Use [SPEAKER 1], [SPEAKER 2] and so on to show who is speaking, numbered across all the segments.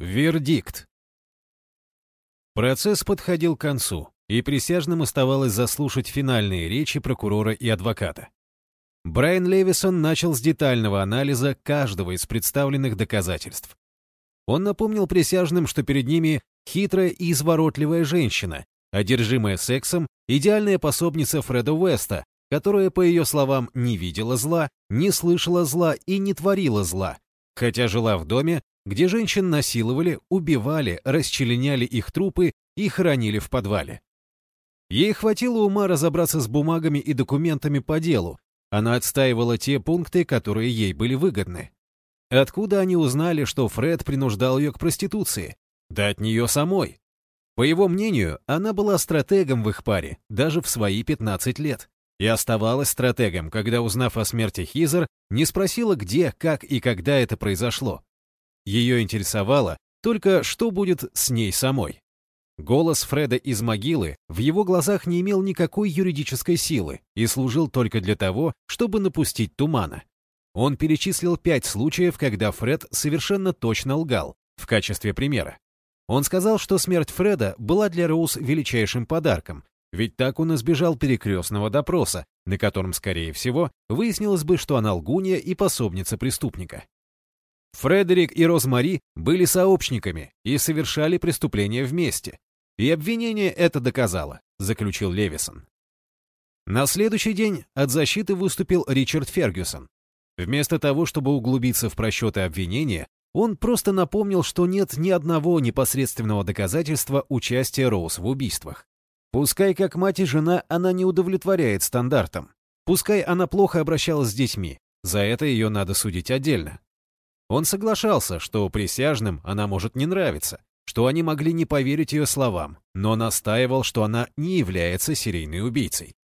[SPEAKER 1] Вердикт. Процесс подходил к концу, и присяжным оставалось заслушать финальные речи прокурора и адвоката. Брайан Левисон начал с детального анализа каждого из представленных доказательств. Он напомнил присяжным, что перед ними хитрая и изворотливая женщина, одержимая сексом, идеальная пособница Фреда Уэста, которая, по ее словам, не видела зла, не слышала зла и не творила зла, хотя жила в доме, где женщин насиловали, убивали, расчленяли их трупы и хоронили в подвале. Ей хватило ума разобраться с бумагами и документами по делу, она отстаивала те пункты, которые ей были выгодны. Откуда они узнали, что Фред принуждал ее к проституции? Да от нее самой. По его мнению, она была стратегом в их паре, даже в свои 15 лет. И оставалась стратегом, когда, узнав о смерти Хизер, не спросила, где, как и когда это произошло. Ее интересовало только, что будет с ней самой. Голос Фреда из могилы в его глазах не имел никакой юридической силы и служил только для того, чтобы напустить тумана. Он перечислил пять случаев, когда Фред совершенно точно лгал, в качестве примера. Он сказал, что смерть Фреда была для Роуз величайшим подарком, ведь так он избежал перекрестного допроса, на котором, скорее всего, выяснилось бы, что она лгунья и пособница преступника. Фредерик и Розмари были сообщниками и совершали преступления вместе. И обвинение это доказало, заключил Левисон. На следующий день от защиты выступил Ричард Фергюсон. Вместо того, чтобы углубиться в просчеты обвинения, он просто напомнил, что нет ни одного непосредственного доказательства участия Роуз в убийствах. Пускай как мать и жена она не удовлетворяет стандартам. Пускай она плохо обращалась с детьми, за это ее надо судить отдельно. Он соглашался, что присяжным она может не нравиться, что они могли не поверить ее словам, но настаивал, что она не является серийной убийцей.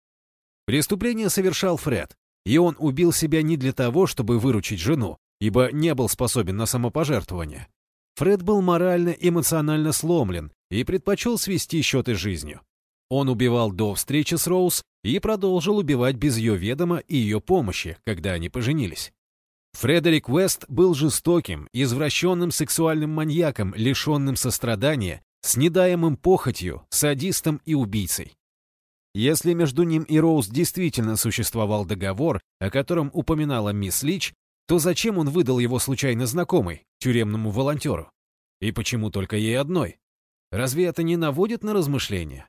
[SPEAKER 1] Преступление совершал Фред, и он убил себя не для того, чтобы выручить жену, ибо не был способен на самопожертвование. Фред был морально, эмоционально сломлен и предпочел свести счеты с жизнью. Он убивал до встречи с Роуз и продолжил убивать без ее ведома и ее помощи, когда они поженились. Фредерик Уэст был жестоким, извращенным сексуальным маньяком, лишенным сострадания, с недаемым похотью, садистом и убийцей. Если между ним и Роуз действительно существовал договор, о котором упоминала мисс Лич, то зачем он выдал его случайно знакомой, тюремному волонтеру? И почему только ей одной? Разве это не наводит на размышления?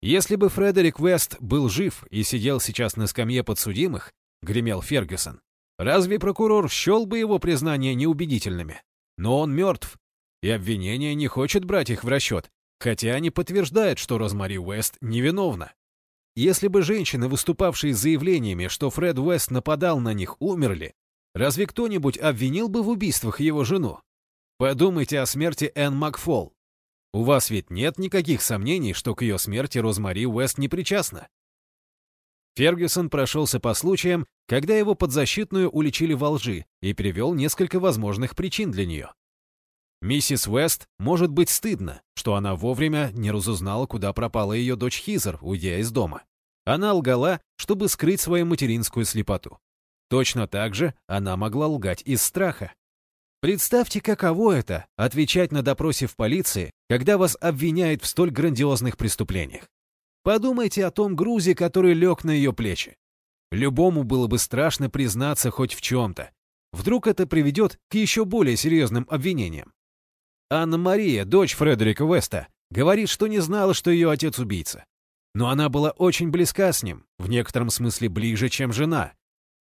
[SPEAKER 1] Если бы Фредерик Вест был жив и сидел сейчас на скамье подсудимых, гремел Фергюсон, разве прокурор счел бы его признания неубедительными? Но он мертв, и обвинение не хочет брать их в расчет, хотя они подтверждают, что Розмари Уэст невиновна. Если бы женщины, выступавшие с заявлениями, что Фред Уэст нападал на них, умерли, Разве кто-нибудь обвинил бы в убийствах его жену? Подумайте о смерти Энн Макфол. У вас ведь нет никаких сомнений, что к ее смерти Розмари Уэст не причастна. Фергюсон прошелся по случаям, когда его подзащитную уличили во лжи и привел несколько возможных причин для нее. Миссис Уэст может быть стыдно, что она вовремя не разузнала, куда пропала ее дочь Хизер, уйдя из дома. Она лгала, чтобы скрыть свою материнскую слепоту. Точно так же она могла лгать из страха. Представьте, каково это — отвечать на допросе в полиции, когда вас обвиняют в столь грандиозных преступлениях. Подумайте о том грузе, который лег на ее плечи. Любому было бы страшно признаться хоть в чем-то. Вдруг это приведет к еще более серьезным обвинениям. Анна-Мария, дочь Фредерика Веста, говорит, что не знала, что ее отец убийца. Но она была очень близка с ним, в некотором смысле ближе, чем жена,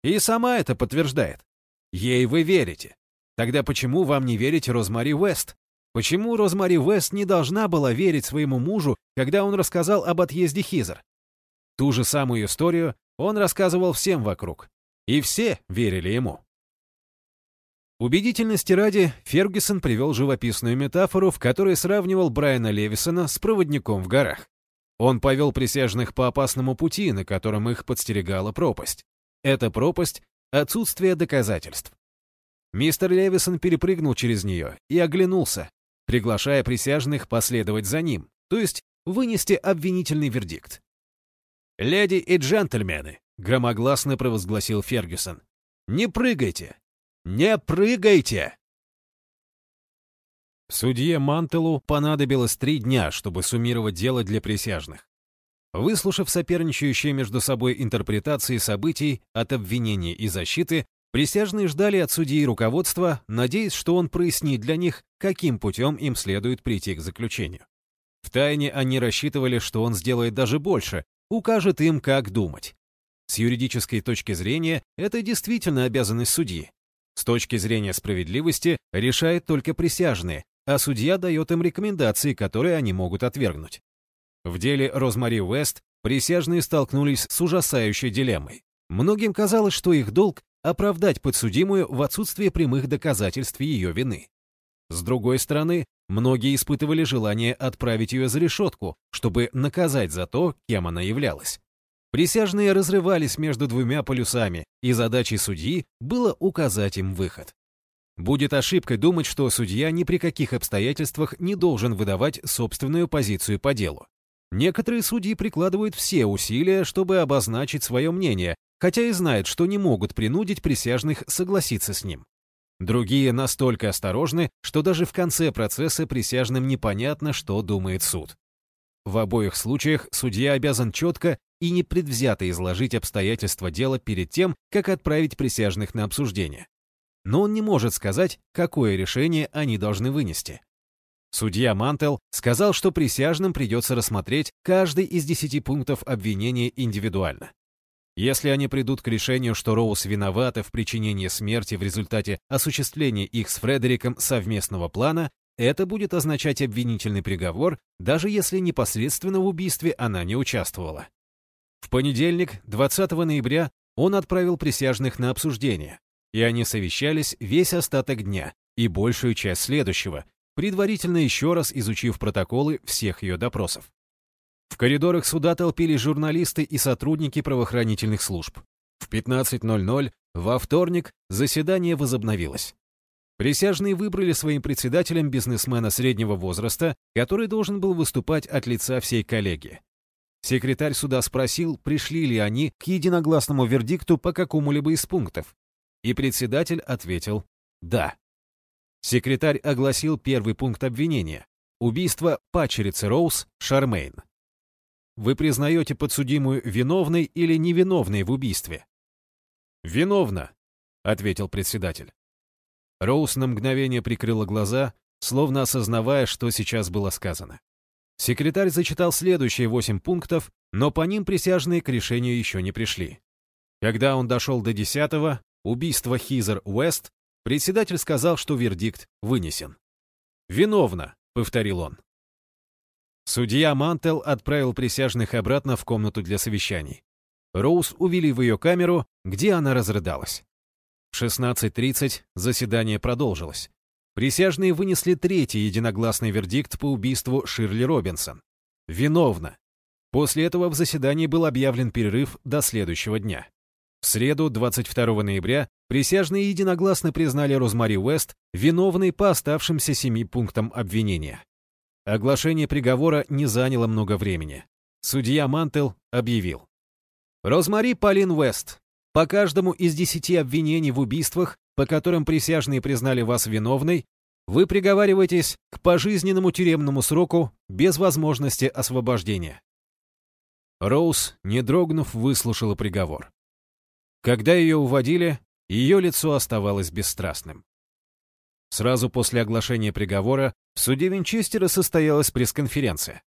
[SPEAKER 1] и сама это подтверждает. Ей вы верите. Тогда почему вам не верить Розмари Уэст? Почему Розмари Уэст не должна была верить своему мужу, когда он рассказал об отъезде Хизер? Ту же самую историю он рассказывал всем вокруг. И все верили ему. Убедительности ради, Фергюсон привел живописную метафору, в которой сравнивал Брайана Левисона с проводником в горах. Он повел присяжных по опасному пути, на котором их подстерегала пропасть. Эта пропасть — отсутствие доказательств. Мистер Левисон перепрыгнул через нее и оглянулся, приглашая присяжных последовать за ним, то есть вынести обвинительный вердикт. «Леди и джентльмены», — громогласно провозгласил Фергюсон, — «не прыгайте! Не прыгайте!» Судье Мантелу понадобилось три дня, чтобы суммировать дело для присяжных. Выслушав соперничающие между собой интерпретации событий от обвинения и защиты, присяжные ждали от судьи руководства, надеясь, что он прояснит для них, каким путем им следует прийти к заключению. Втайне они рассчитывали, что он сделает даже больше, укажет им, как думать. С юридической точки зрения, это действительно обязанность судьи. С точки зрения справедливости, решает только присяжные, а судья дает им рекомендации, которые они могут отвергнуть. В деле Розмари Уэст присяжные столкнулись с ужасающей дилеммой. Многим казалось, что их долг — оправдать подсудимую в отсутствие прямых доказательств ее вины. С другой стороны, многие испытывали желание отправить ее за решетку, чтобы наказать за то, кем она являлась. Присяжные разрывались между двумя полюсами, и задачей судьи было указать им выход. Будет ошибкой думать, что судья ни при каких обстоятельствах не должен выдавать собственную позицию по делу. Некоторые судьи прикладывают все усилия, чтобы обозначить свое мнение, хотя и знают, что не могут принудить присяжных согласиться с ним. Другие настолько осторожны, что даже в конце процесса присяжным непонятно, что думает суд. В обоих случаях судья обязан четко и непредвзято изложить обстоятельства дела перед тем, как отправить присяжных на обсуждение но он не может сказать, какое решение они должны вынести. Судья Мантел сказал, что присяжным придется рассмотреть каждый из десяти пунктов обвинения индивидуально. Если они придут к решению, что Роуз виновата в причинении смерти в результате осуществления их с Фредериком совместного плана, это будет означать обвинительный приговор, даже если непосредственно в убийстве она не участвовала. В понедельник, 20 ноября, он отправил присяжных на обсуждение, и они совещались весь остаток дня и большую часть следующего, предварительно еще раз изучив протоколы всех ее допросов. В коридорах суда толпились журналисты и сотрудники правоохранительных служб. В 15.00 во вторник заседание возобновилось. Присяжные выбрали своим председателем бизнесмена среднего возраста, который должен был выступать от лица всей коллегии. Секретарь суда спросил, пришли ли они к единогласному вердикту по какому-либо из пунктов, и председатель ответил «да». Секретарь огласил первый пункт обвинения – убийство пачерицы Роуз Шармейн. Вы признаете подсудимую виновной или невиновной в убийстве? «Виновна», — ответил председатель. Роуз на мгновение прикрыла глаза, словно осознавая, что сейчас было сказано. Секретарь зачитал следующие восемь пунктов, но по ним присяжные к решению еще не пришли. Когда он дошел до десятого, убийства Хизер Уэст, председатель сказал, что вердикт вынесен. «Виновна», — повторил он. Судья Мантел отправил присяжных обратно в комнату для совещаний. Роуз увели в ее камеру, где она разрыдалась. В 16.30 заседание продолжилось. Присяжные вынесли третий единогласный вердикт по убийству Ширли Робинсон. Виновна. После этого в заседании был объявлен перерыв до следующего дня. В среду, 22 ноября, присяжные единогласно признали Розмари Уэст виновной по оставшимся семи пунктам обвинения. Оглашение приговора не заняло много времени. Судья Мантел объявил. Розмари Полин Уэст, по каждому из десяти обвинений в убийствах, по которым присяжные признали вас виновной, вы приговариваетесь к пожизненному тюремному сроку без возможности освобождения. Роуз, не дрогнув, выслушала приговор. Когда ее уводили, ее лицо оставалось бесстрастным. Сразу после оглашения приговора в суде Винчестера состоялась пресс-конференция.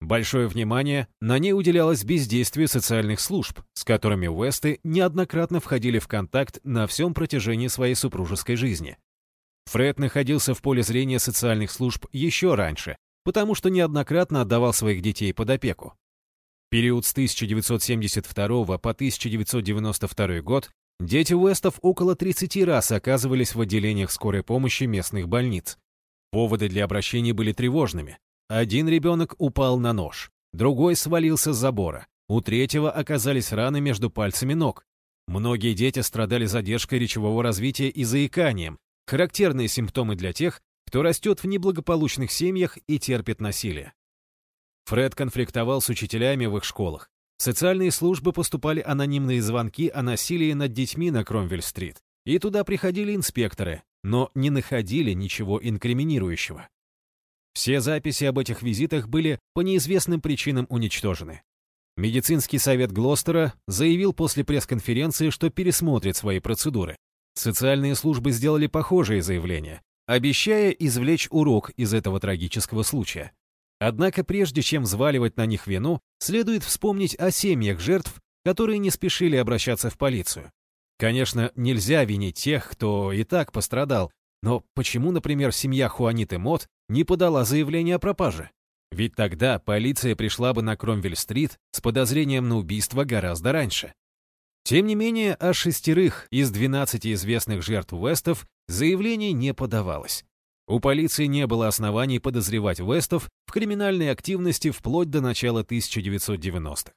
[SPEAKER 1] Большое внимание на ней уделялось бездействию социальных служб, с которыми Уэсты неоднократно входили в контакт на всем протяжении своей супружеской жизни. Фред находился в поле зрения социальных служб еще раньше, потому что неоднократно отдавал своих детей под опеку период с 1972 по 1992 год дети Уэстов около 30 раз оказывались в отделениях скорой помощи местных больниц. Поводы для обращений были тревожными. Один ребенок упал на нож, другой свалился с забора, у третьего оказались раны между пальцами ног. Многие дети страдали задержкой речевого развития и заиканием, характерные симптомы для тех, кто растет в неблагополучных семьях и терпит насилие. Фред конфликтовал с учителями в их школах. Социальные службы поступали анонимные звонки о насилии над детьми на Кромвель-стрит. И туда приходили инспекторы, но не находили ничего инкриминирующего. Все записи об этих визитах были по неизвестным причинам уничтожены. Медицинский совет Глостера заявил после пресс-конференции, что пересмотрит свои процедуры. Социальные службы сделали похожие заявления, обещая извлечь урок из этого трагического случая. Однако прежде чем взваливать на них вину, следует вспомнить о семьях жертв, которые не спешили обращаться в полицию. Конечно, нельзя винить тех, кто и так пострадал, но почему, например, семья Хуаниты Мот не подала заявление о пропаже? Ведь тогда полиция пришла бы на Кромвель-стрит с подозрением на убийство гораздо раньше. Тем не менее, о шестерых из 12 известных жертв Вестов заявлений не подавалось. У полиции не было оснований подозревать Вестов в криминальной активности вплоть до начала 1990-х.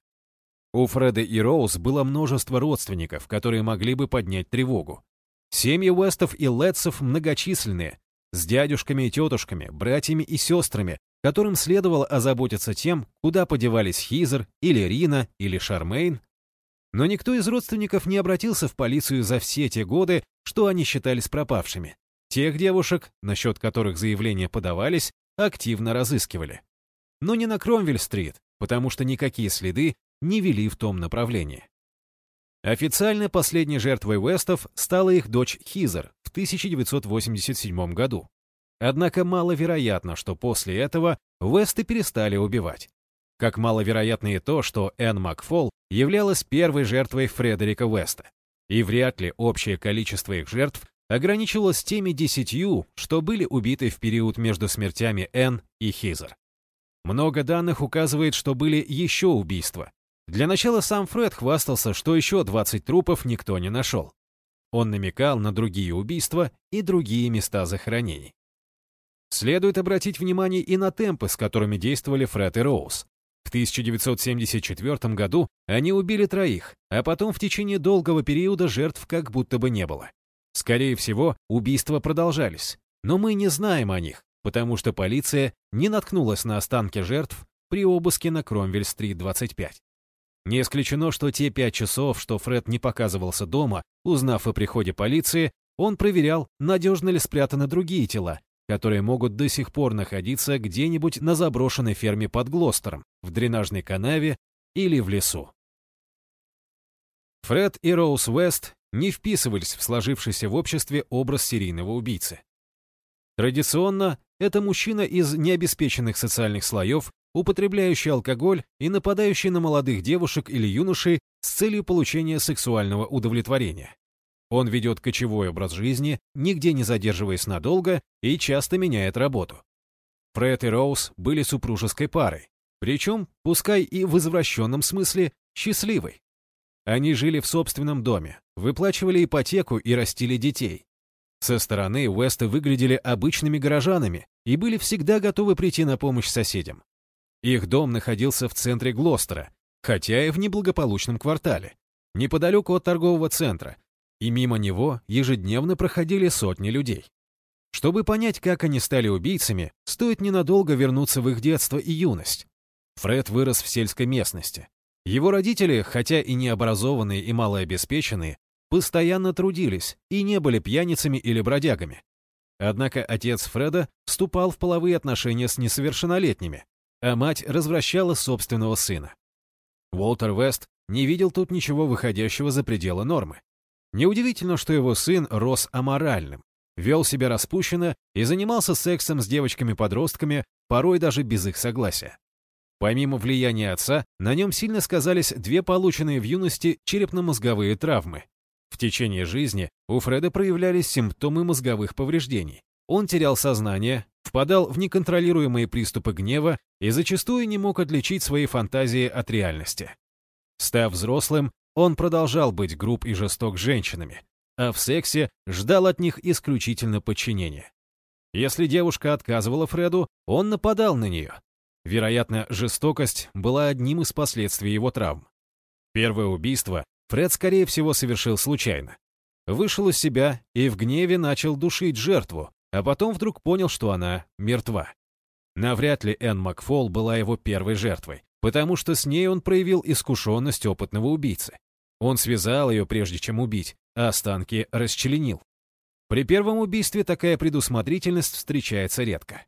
[SPEAKER 1] У Фреда и Роуз было множество родственников, которые могли бы поднять тревогу. Семьи Уэстов и Летсов многочисленные, с дядюшками и тетушками, братьями и сестрами, которым следовало озаботиться тем, куда подевались Хизер или Рина или Шармейн. Но никто из родственников не обратился в полицию за все те годы, что они считались пропавшими. Тех девушек, насчет которых заявления подавались, активно разыскивали. Но не на Кромвель-стрит, потому что никакие следы не вели в том направлении. Официально последней жертвой Вестов стала их дочь Хизер в 1987 году. Однако маловероятно, что после этого Весты перестали убивать. Как маловероятно и то, что Энн Макфол являлась первой жертвой Фредерика Веста. И вряд ли общее количество их жертв ограничивалось теми десятью, что были убиты в период между смертями Энн и Хизер. Много данных указывает, что были еще убийства, для начала сам Фред хвастался, что еще 20 трупов никто не нашел. Он намекал на другие убийства и другие места захоронений. Следует обратить внимание и на темпы, с которыми действовали Фред и Роуз. В 1974 году они убили троих, а потом в течение долгого периода жертв как будто бы не было. Скорее всего, убийства продолжались, но мы не знаем о них, потому что полиция не наткнулась на останки жертв при обыске на Кромвель-стрит 25. Не исключено, что те пять часов, что Фред не показывался дома, узнав о приходе полиции, он проверял, надежно ли спрятаны другие тела, которые могут до сих пор находиться где-нибудь на заброшенной ферме под Глостером, в дренажной канаве или в лесу. Фред и Роуз Вест не вписывались в сложившийся в обществе образ серийного убийцы. Традиционно это мужчина из необеспеченных социальных слоев, употребляющий алкоголь и нападающий на молодых девушек или юношей с целью получения сексуального удовлетворения. Он ведет кочевой образ жизни, нигде не задерживаясь надолго и часто меняет работу. Фред и Роуз были супружеской парой, причем, пускай и в извращенном смысле, счастливой. Они жили в собственном доме, выплачивали ипотеку и растили детей. Со стороны Уэсты выглядели обычными горожанами и были всегда готовы прийти на помощь соседям. Их дом находился в центре Глостера, хотя и в неблагополучном квартале, неподалеку от торгового центра, и мимо него ежедневно проходили сотни людей. Чтобы понять, как они стали убийцами, стоит ненадолго вернуться в их детство и юность. Фред вырос в сельской местности. Его родители, хотя и необразованные и малообеспеченные, постоянно трудились и не были пьяницами или бродягами. Однако отец Фреда вступал в половые отношения с несовершеннолетними, а мать развращала собственного сына. Уолтер Вест не видел тут ничего выходящего за пределы нормы. Неудивительно, что его сын рос аморальным, вел себя распущенно и занимался сексом с девочками-подростками, порой даже без их согласия. Помимо влияния отца, на нем сильно сказались две полученные в юности черепно-мозговые травмы. В течение жизни у Фреда проявлялись симптомы мозговых повреждений. Он терял сознание, впадал в неконтролируемые приступы гнева и зачастую не мог отличить свои фантазии от реальности. Став взрослым, он продолжал быть груб и жесток с женщинами, а в сексе ждал от них исключительно подчинения. Если девушка отказывала Фреду, он нападал на нее. Вероятно, жестокость была одним из последствий его травм. Первое убийство Фред, скорее всего, совершил случайно. Вышел из себя и в гневе начал душить жертву, а потом вдруг понял, что она мертва. Навряд ли Энн Макфол была его первой жертвой, потому что с ней он проявил искушенность опытного убийцы. Он связал ее, прежде чем убить, а останки расчленил. При первом убийстве такая предусмотрительность встречается редко.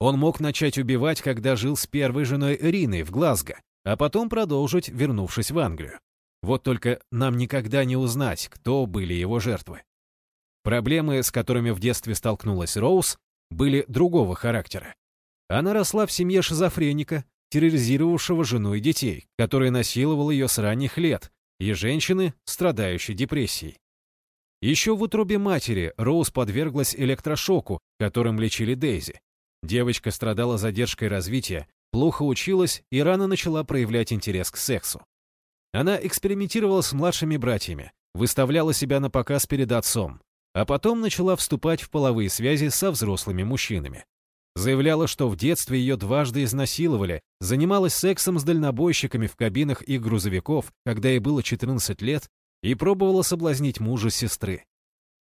[SPEAKER 1] Он мог начать убивать, когда жил с первой женой Риной в Глазго, а потом продолжить, вернувшись в Англию. Вот только нам никогда не узнать, кто были его жертвы. Проблемы, с которыми в детстве столкнулась Роуз, были другого характера. Она росла в семье шизофреника, терроризировавшего жену и детей, который насиловал ее с ранних лет, и женщины, страдающей депрессией. Еще в утробе матери Роуз подверглась электрошоку, которым лечили Дейзи. Девочка страдала задержкой развития, плохо училась и рано начала проявлять интерес к сексу. Она экспериментировала с младшими братьями, выставляла себя на показ перед отцом, а потом начала вступать в половые связи со взрослыми мужчинами. Заявляла, что в детстве ее дважды изнасиловали, занималась сексом с дальнобойщиками в кабинах их грузовиков, когда ей было 14 лет, и пробовала соблазнить мужа сестры.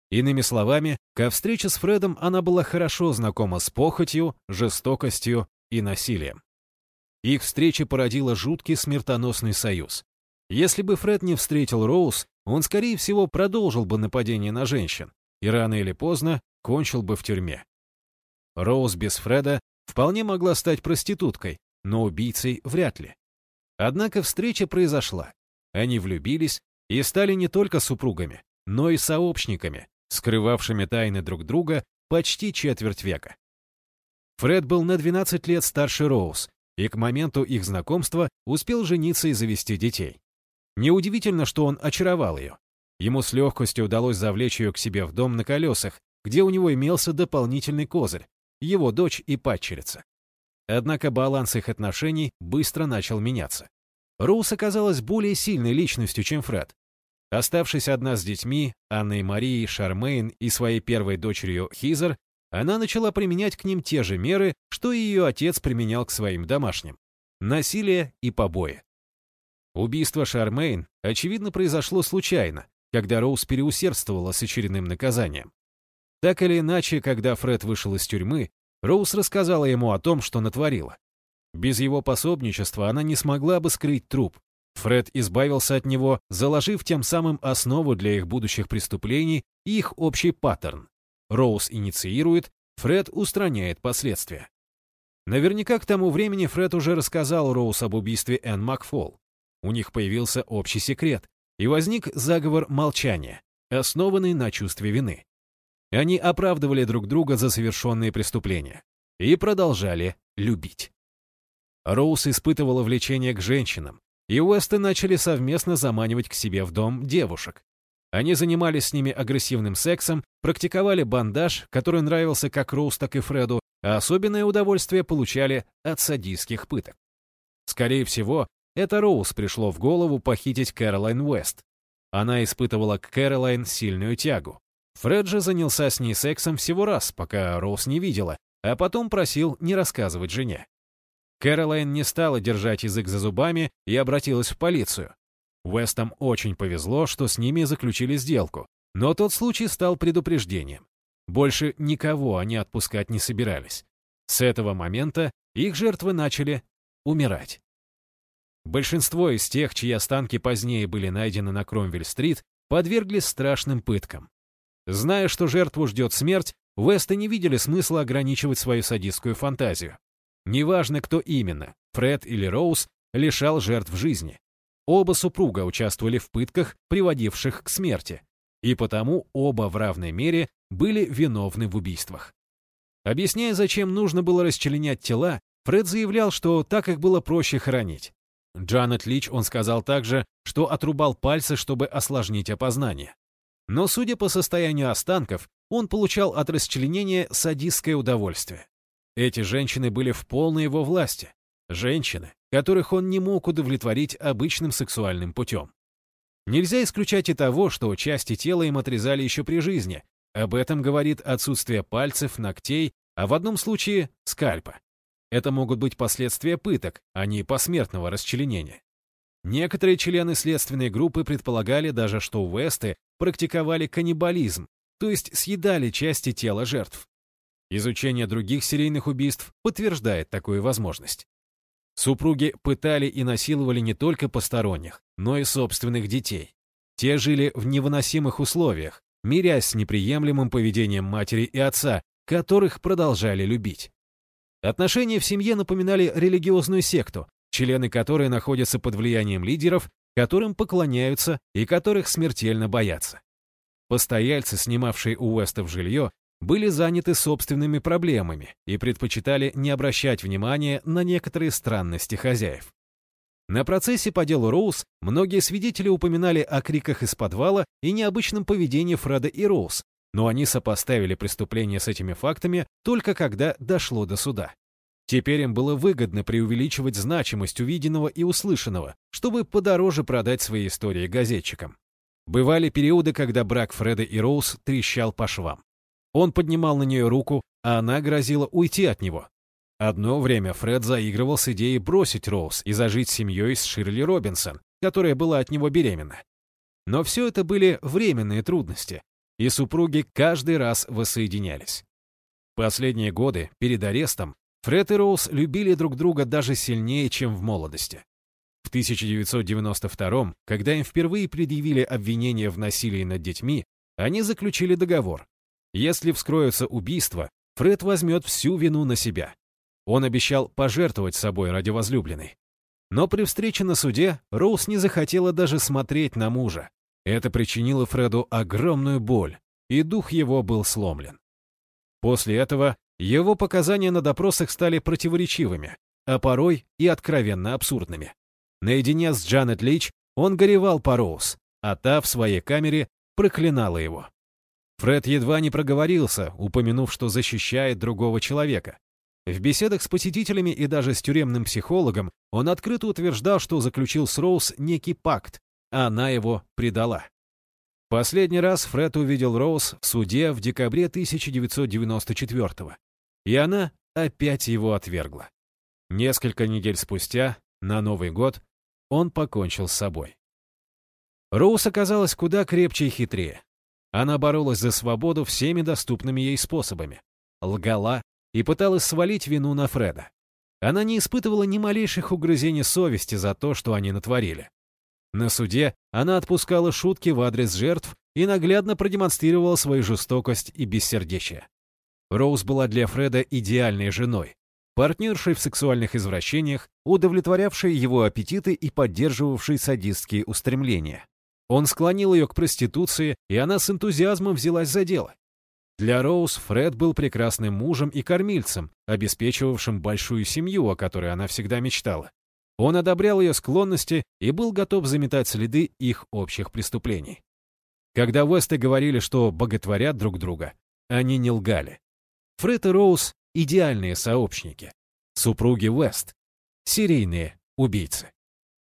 [SPEAKER 1] Иными словами, ко встрече с Фредом она была хорошо знакома с похотью, жестокостью и насилием. Их встреча породила жуткий смертоносный союз. Если бы Фред не встретил Роуз, он, скорее всего, продолжил бы нападение на женщин и рано или поздно кончил бы в тюрьме. Роуз без Фреда вполне могла стать проституткой, но убийцей вряд ли. Однако встреча произошла. Они влюбились и стали не только супругами, но и сообщниками, скрывавшими тайны друг друга почти четверть века. Фред был на 12 лет старше Роуз, и к моменту их знакомства успел жениться и завести детей. Неудивительно, что он очаровал ее. Ему с легкостью удалось завлечь ее к себе в дом на колесах, где у него имелся дополнительный козырь — его дочь и падчерица. Однако баланс их отношений быстро начал меняться. Роуз оказалась более сильной личностью, чем Фред. Оставшись одна с детьми, Анной Марией, Шармейн и своей первой дочерью Хизер, она начала применять к ним те же меры, что и ее отец применял к своим домашним. Насилие и побои. Убийство Шармейн, очевидно, произошло случайно, когда Роуз переусердствовала с очередным наказанием. Так или иначе, когда Фред вышел из тюрьмы, Роуз рассказала ему о том, что натворила. Без его пособничества она не смогла бы скрыть труп. Фред избавился от него, заложив тем самым основу для их будущих преступлений и их общий паттерн. Роуз инициирует, Фред устраняет последствия. Наверняка к тому времени Фред уже рассказал Роуз об убийстве Энн Макфол. У них появился общий секрет, и возник заговор молчания, основанный на чувстве вины. Они оправдывали друг друга за совершенные преступления и продолжали любить. Роуз испытывала влечение к женщинам, и Уэсты начали совместно заманивать к себе в дом девушек. Они занимались с ними агрессивным сексом, практиковали бандаж, который нравился как Роуз, так и Фреду, а особенное удовольствие получали от садистских пыток. Скорее всего, это Роуз пришло в голову похитить Кэролайн Уэст. Она испытывала к Кэролайн сильную тягу. Фред же занялся с ней сексом всего раз, пока Роуз не видела, а потом просил не рассказывать жене. Кэролайн не стала держать язык за зубами и обратилась в полицию. Уэстам очень повезло, что с ними заключили сделку, но тот случай стал предупреждением. Больше никого они отпускать не собирались. С этого момента их жертвы начали умирать. Большинство из тех, чьи останки позднее были найдены на Кромвель-стрит, подверглись страшным пыткам. Зная, что жертву ждет смерть, Весты не видели смысла ограничивать свою садистскую фантазию. Неважно, кто именно, Фред или Роуз, лишал жертв жизни. Оба супруга участвовали в пытках, приводивших к смерти, и потому оба в равной мере были виновны в убийствах. Объясняя, зачем нужно было расчленять тела, Фред заявлял, что так их было проще хоронить. Джанет Лич он сказал также, что отрубал пальцы, чтобы осложнить опознание. Но, судя по состоянию останков, он получал от расчленения садистское удовольствие. Эти женщины были в полной его власти. Женщины, которых он не мог удовлетворить обычным сексуальным путем. Нельзя исключать и того, что части тела им отрезали еще при жизни. Об этом говорит отсутствие пальцев, ногтей, а в одном случае — скальпа. Это могут быть последствия пыток, а не посмертного расчленения. Некоторые члены следственной группы предполагали даже, что Уэсты практиковали каннибализм, то есть съедали части тела жертв. Изучение других серийных убийств подтверждает такую возможность. Супруги пытали и насиловали не только посторонних, но и собственных детей. Те жили в невыносимых условиях, мирясь с неприемлемым поведением матери и отца, которых продолжали любить. Отношения в семье напоминали религиозную секту, члены которой находятся под влиянием лидеров, которым поклоняются и которых смертельно боятся. Постояльцы, снимавшие у Уэстов жилье, были заняты собственными проблемами и предпочитали не обращать внимания на некоторые странности хозяев. На процессе по делу Роуз многие свидетели упоминали о криках из подвала и необычном поведении Фреда и Роуз, но они сопоставили преступление с этими фактами только когда дошло до суда. Теперь им было выгодно преувеличивать значимость увиденного и услышанного, чтобы подороже продать свои истории газетчикам. Бывали периоды, когда брак Фреда и Роуз трещал по швам. Он поднимал на нее руку, а она грозила уйти от него. Одно время Фред заигрывал с идеей бросить Роуз и зажить семьей с Ширли Робинсон, которая была от него беременна. Но все это были временные трудности, и супруги каждый раз воссоединялись. Последние годы, перед арестом, Фред и Роуз любили друг друга даже сильнее, чем в молодости. В 1992 когда им впервые предъявили обвинение в насилии над детьми, они заключили договор. Если вскроются убийства, Фред возьмет всю вину на себя. Он обещал пожертвовать собой ради возлюбленной. Но при встрече на суде Роуз не захотела даже смотреть на мужа. Это причинило Фреду огромную боль, и дух его был сломлен. После этого его показания на допросах стали противоречивыми, а порой и откровенно абсурдными. Наедине с Джанет Лич он горевал по Роуз, а та в своей камере проклинала его. Фред едва не проговорился, упомянув, что защищает другого человека, в беседах с посетителями и даже с тюремным психологом он открыто утверждал, что заключил с Роуз некий пакт, она его предала. Последний раз Фред увидел Роуз в суде в декабре 1994 -го, и она опять его отвергла. Несколько недель спустя, на Новый год, он покончил с собой. Роуз оказалась куда крепче и хитрее. Она боролась за свободу всеми доступными ей способами. Лгала, и пыталась свалить вину на Фреда. Она не испытывала ни малейших угрызений совести за то, что они натворили. На суде она отпускала шутки в адрес жертв и наглядно продемонстрировала свою жестокость и бессердечие. Роуз была для Фреда идеальной женой, партнершей в сексуальных извращениях, удовлетворявшей его аппетиты и поддерживавшей садистские устремления. Он склонил ее к проституции, и она с энтузиазмом взялась за дело. Для Роуз Фред был прекрасным мужем и кормильцем, обеспечивавшим большую семью, о которой она всегда мечтала. Он одобрял ее склонности и был готов заметать следы их общих преступлений. Когда Весты говорили, что боготворят друг друга, они не лгали. Фред и Роуз — идеальные сообщники. Супруги Вест — серийные убийцы.